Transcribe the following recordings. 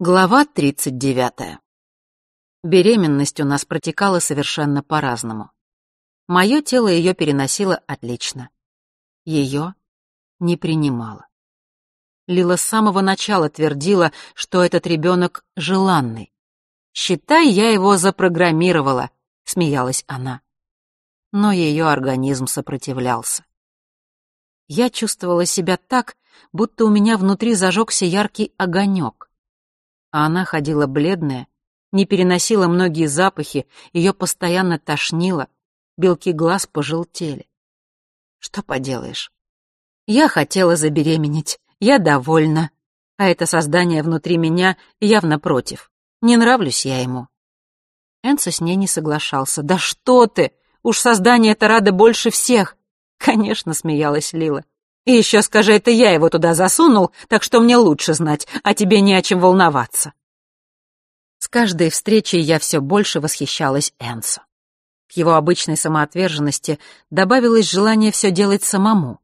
Глава 39. Беременность у нас протекала совершенно по-разному. Мое тело ее переносило отлично. Ее не принимало. Лила с самого начала твердила, что этот ребенок желанный. «Считай, я его запрограммировала», — смеялась она. Но ее организм сопротивлялся. Я чувствовала себя так, будто у меня внутри зажегся яркий огонек а она ходила бледная, не переносила многие запахи, ее постоянно тошнило, белки глаз пожелтели. Что поделаешь? Я хотела забеременеть, я довольна, а это создание внутри меня явно против. Не нравлюсь я ему. Энцо с ней не соглашался. «Да что ты! Уж создание это рада больше всех!» «Конечно», — смеялась Лила. И еще скажи, это я его туда засунул, так что мне лучше знать, а тебе не о чем волноваться. С каждой встречей я все больше восхищалась Энсо. К его обычной самоотверженности добавилось желание все делать самому,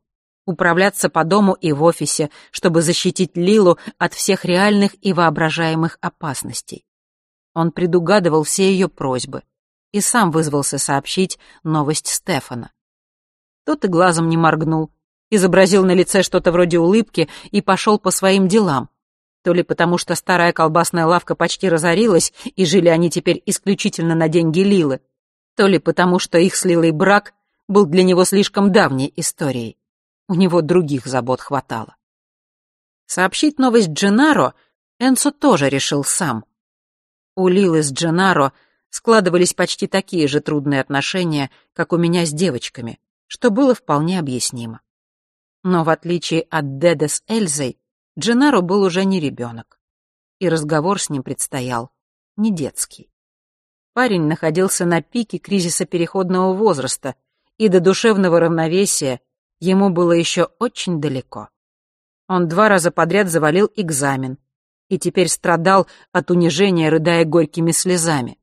управляться по дому и в офисе, чтобы защитить Лилу от всех реальных и воображаемых опасностей. Он предугадывал все ее просьбы и сам вызвался сообщить новость Стефана. Тот и глазом не моргнул, изобразил на лице что-то вроде улыбки и пошел по своим делам. То ли потому, что старая колбасная лавка почти разорилась, и жили они теперь исключительно на деньги Лилы, то ли потому, что их с Лилой брак был для него слишком давней историей. У него других забот хватало. Сообщить новость Дженаро Энсо тоже решил сам. У Лилы с Дженаро складывались почти такие же трудные отношения, как у меня с девочками, что было вполне объяснимо. Но в отличие от Деда с Эльзой, Дженаро был уже не ребенок. И разговор с ним предстоял не детский. Парень находился на пике кризиса переходного возраста, и до душевного равновесия ему было еще очень далеко. Он два раза подряд завалил экзамен и теперь страдал от унижения, рыдая горькими слезами.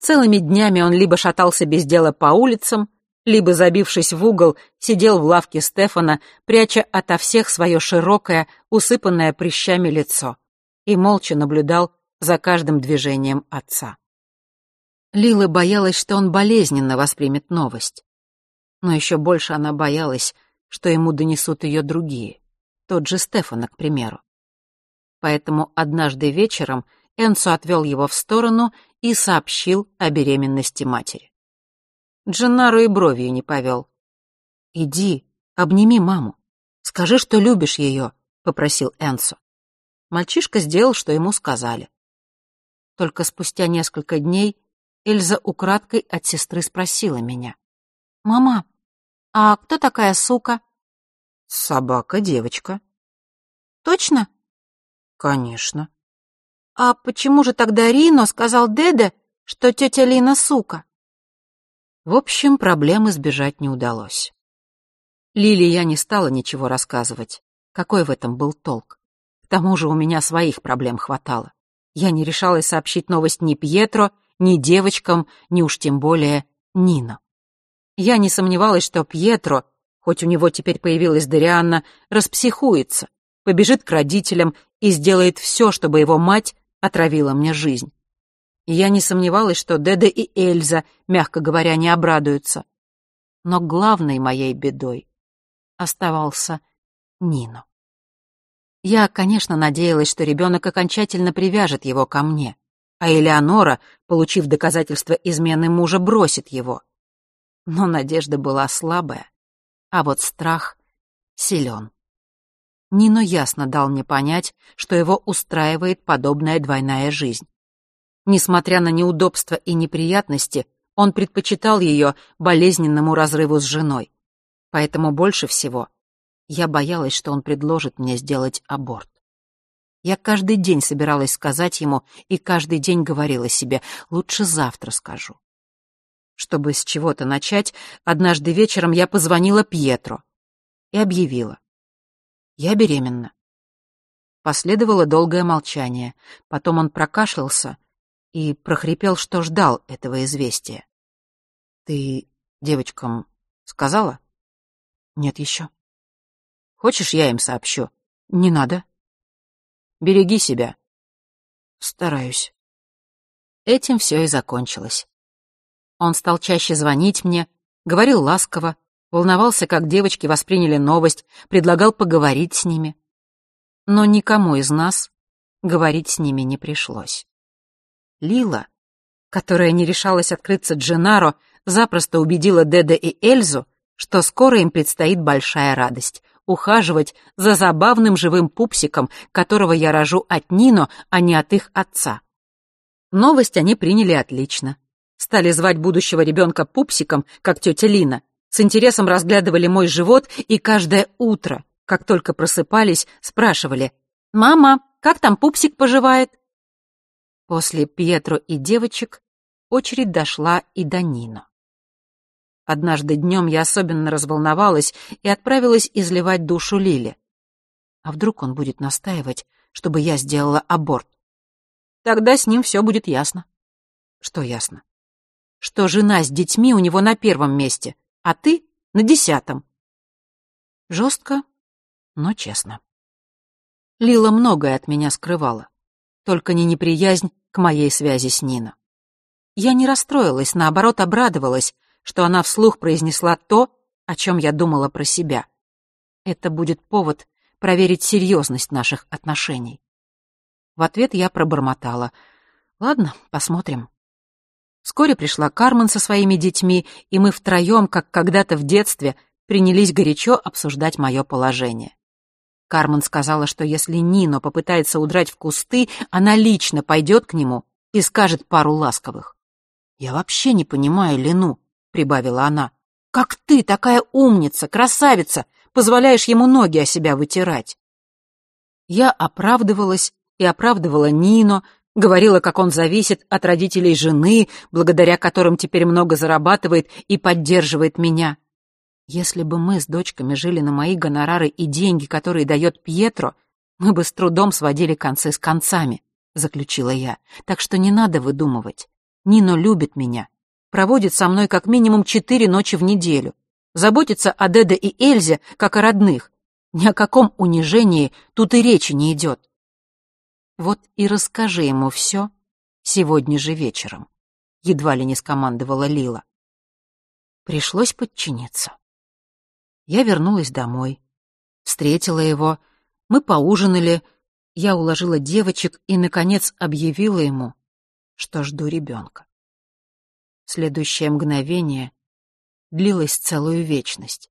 Целыми днями он либо шатался без дела по улицам, либо, забившись в угол, сидел в лавке Стефана, пряча ото всех свое широкое, усыпанное прыщами лицо, и молча наблюдал за каждым движением отца. Лила боялась, что он болезненно воспримет новость. Но еще больше она боялась, что ему донесут ее другие, тот же Стефана, к примеру. Поэтому однажды вечером Энсо отвел его в сторону и сообщил о беременности матери. Дженнаро и бровью не повел. «Иди, обними маму. Скажи, что любишь ее», — попросил Энсо. Мальчишка сделал, что ему сказали. Только спустя несколько дней Эльза украдкой от сестры спросила меня. «Мама, а кто такая сука?» «Собака-девочка». «Точно?» «Конечно». «А почему же тогда Рино сказал Деде, что тетя Лина сука?» В общем, проблем избежать не удалось. Лили я не стала ничего рассказывать. Какой в этом был толк? К тому же у меня своих проблем хватало. Я не решалась сообщить новость ни Пьетро, ни девочкам, ни уж тем более Нино. Я не сомневалась, что Пьетро, хоть у него теперь появилась Дарианна, распсихуется, побежит к родителям и сделает все, чтобы его мать отравила мне жизнь я не сомневалась, что Деда и Эльза, мягко говоря, не обрадуются. Но главной моей бедой оставался Нино. Я, конечно, надеялась, что ребенок окончательно привяжет его ко мне, а Элеонора, получив доказательство измены мужа, бросит его. Но надежда была слабая, а вот страх силен. Нино ясно дал мне понять, что его устраивает подобная двойная жизнь. Несмотря на неудобства и неприятности, он предпочитал ее болезненному разрыву с женой. Поэтому больше всего я боялась, что он предложит мне сделать аборт. Я каждый день собиралась сказать ему и каждый день говорила себе «лучше завтра скажу». Чтобы с чего-то начать, однажды вечером я позвонила Пьетро и объявила. Я беременна. Последовало долгое молчание. Потом он прокашлялся и прохрипел, что ждал этого известия. «Ты девочкам сказала?» «Нет еще». «Хочешь, я им сообщу?» «Не надо». «Береги себя. Стараюсь. Этим все и закончилось. Он стал чаще звонить мне, говорил ласково, волновался, как девочки восприняли новость, предлагал поговорить с ними. Но никому из нас говорить с ними не пришлось. Лила, которая не решалась открыться Дженаро, запросто убедила Деда и Эльзу, что скоро им предстоит большая радость — ухаживать за забавным живым пупсиком, которого я рожу от Нино, а не от их отца. Новость они приняли отлично. Стали звать будущего ребенка пупсиком, как тетя Лина, с интересом разглядывали мой живот и каждое утро, как только просыпались, спрашивали «Мама, как там пупсик поживает?» После Пьетро и девочек очередь дошла и до Нино. Однажды днем я особенно разволновалась и отправилась изливать душу Лиле. А вдруг он будет настаивать, чтобы я сделала аборт? Тогда с ним все будет ясно. Что ясно? Что жена с детьми у него на первом месте, а ты — на десятом. Жестко, но честно. Лила многое от меня скрывала, только не неприязнь к моей связи с Нино. Я не расстроилась, наоборот, обрадовалась, что она вслух произнесла то, о чем я думала про себя. Это будет повод проверить серьезность наших отношений. В ответ я пробормотала. «Ладно, посмотрим». Вскоре пришла Кармен со своими детьми, и мы втроем, как когда-то в детстве, принялись горячо обсуждать мое положение. Кармен сказала, что если Нино попытается удрать в кусты, она лично пойдет к нему и скажет пару ласковых. «Я вообще не понимаю Лену», — прибавила она. «Как ты, такая умница, красавица, позволяешь ему ноги о себя вытирать?» Я оправдывалась и оправдывала Нино, говорила, как он зависит от родителей жены, благодаря которым теперь много зарабатывает и поддерживает меня. Если бы мы с дочками жили на мои гонорары и деньги, которые дает Пьетро, мы бы с трудом сводили концы с концами, заключила я. Так что не надо выдумывать. Нино любит меня, проводит со мной как минимум четыре ночи в неделю, заботится о Деде и Эльзе, как о родных. Ни о каком унижении тут и речи не идет. Вот и расскажи ему все сегодня же вечером, едва ли не скомандовала Лила. Пришлось подчиниться. Я вернулась домой, встретила его, мы поужинали, я уложила девочек и, наконец, объявила ему, что жду ребенка. Следующее мгновение длилось целую вечность.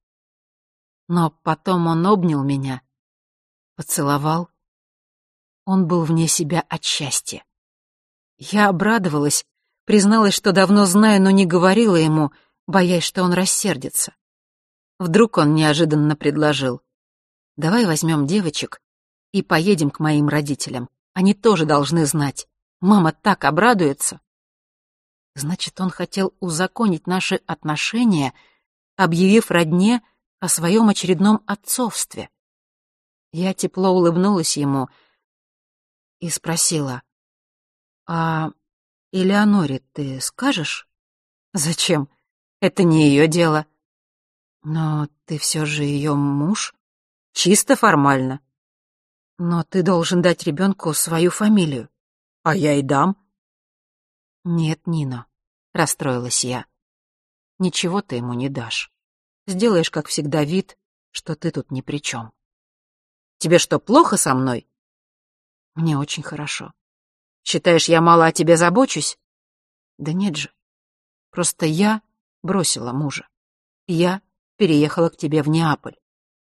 Но потом он обнял меня, поцеловал. Он был вне себя от счастья. Я обрадовалась, призналась, что давно знаю, но не говорила ему, боясь, что он рассердится. Вдруг он неожиданно предложил. «Давай возьмем девочек и поедем к моим родителям. Они тоже должны знать. Мама так обрадуется. Значит, он хотел узаконить наши отношения, объявив родне о своем очередном отцовстве. Я тепло улыбнулась ему и спросила, «А Элеоноре ты скажешь?» «Зачем? Это не ее дело». «Но ты все же ее муж?» «Чисто формально». «Но ты должен дать ребенку свою фамилию». А я и дам. Нет, Нина, расстроилась я. Ничего ты ему не дашь. Сделаешь, как всегда, вид, что ты тут ни при чем. Тебе что, плохо со мной? Мне очень хорошо. Считаешь, я мало о тебе забочусь? Да нет же. Просто я бросила мужа. Я переехала к тебе в Неаполь.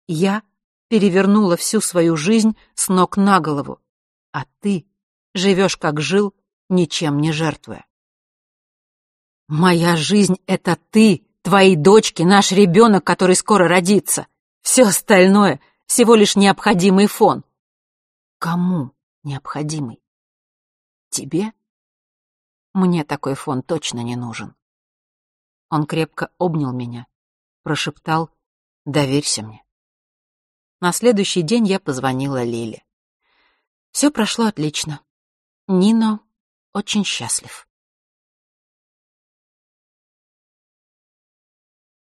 Я перевернула всю свою жизнь с ног на голову. А ты живешь как жил, ничем не жертвуя. Моя жизнь — это ты, твои дочки, наш ребенок, который скоро родится. Все остальное — всего лишь необходимый фон. Кому необходимый? Тебе? Мне такой фон точно не нужен. Он крепко обнял меня, прошептал «Доверься мне». На следующий день я позвонила Лиле. Все прошло отлично. Нино очень счастлив.